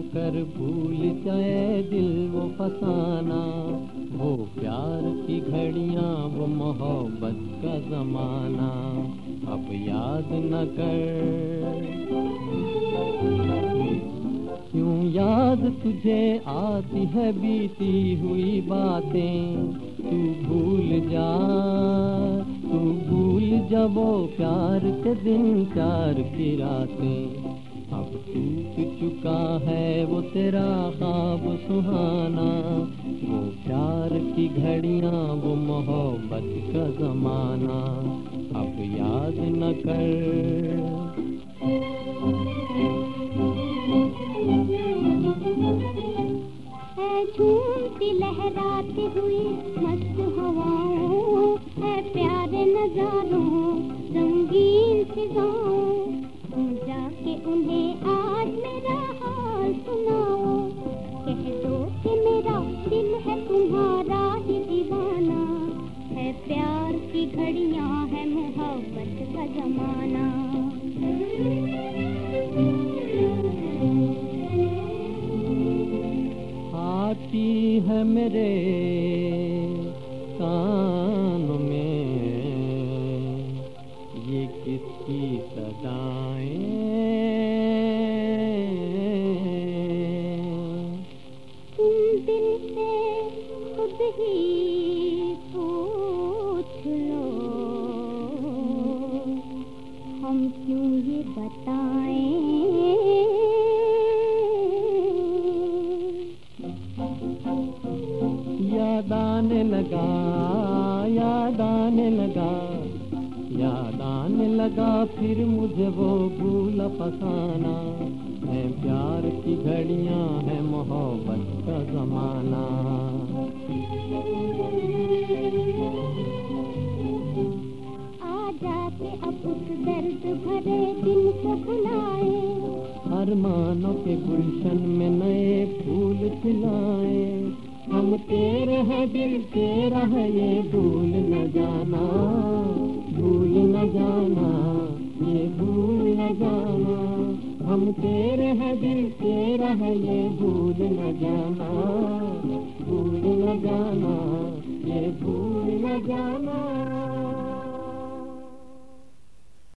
कर भूल जाए दिल वो फसाना। वो प्यार की घड़ियाँ, वो मोहब्बत का जमाना। अब याद न कर। क्यों याद तुझे आती है बीती हुई बातें? तू भूल जा, तू भूल जा वो प्यार के दिन चार की रातें। अब टूट चुका है वो तेरा ख्वाब सुहाना। वो प्यार की घड़ियाँ, वो मोहब्बत का जमाना। अब याद न कर। लहराती हुई मस्त हवाओं है प्यारे नजारों, रंगीन फिजाओं उन्हें आज मेरा हाल सुनाओ। कह दो कि मेरा दिल है तुम्हारा ही दीवाना। है प्यार की घड़ियाँ, है मोहब्बत का जमाना। आती है मेरे ये किसकी सदाएँ। तुम दिल से खुद ही पूछ लो। हम क्यों ये बताएँ? याद आने लगा याद आने लगा। याद आने लगा, फिर मुझे वो भूल फसाना। है प्यार की घड़ियाँ है, मोहब्बत का जमाना। आ जाके अब उस दर्द भरे दिन को भुलाए अरमानों के गुलशन में नए फूल खिलाए। हम तेरे हैं दिल, तेरा है ये भूल न जाना। भूल न जाना, ये भूल न जाना। हम तेरे हैं दिल, तेरा है ये भूल न जाना। भूल न जाना, ये भूल न जाना।